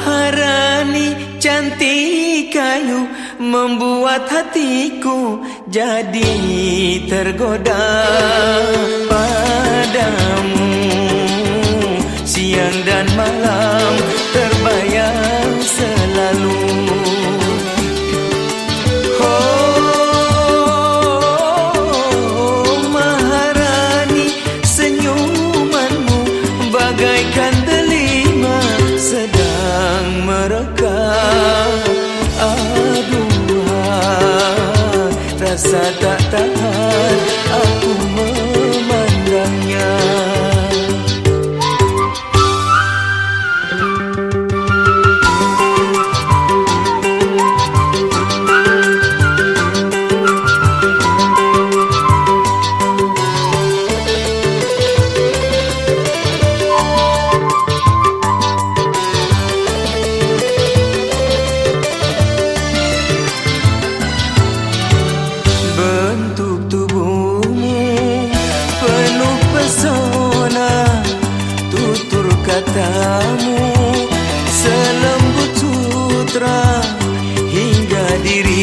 maharani cantik kayu membuat hatiku jadi tergoda. Rasa tak tahan katamu selembut sutra hingga diriku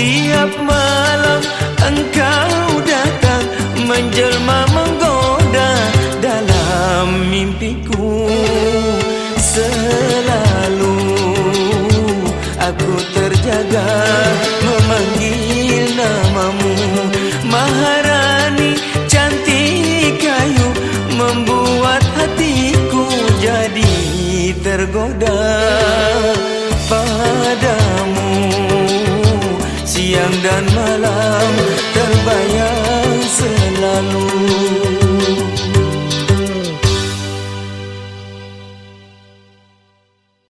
Tiap malam engkau datang menjelma menggoda dalam mimpiku. Selalu aku terjaga memanggil namamu. Maharani cantik kayu membuat hatiku jadi tergoda dan malam terbayang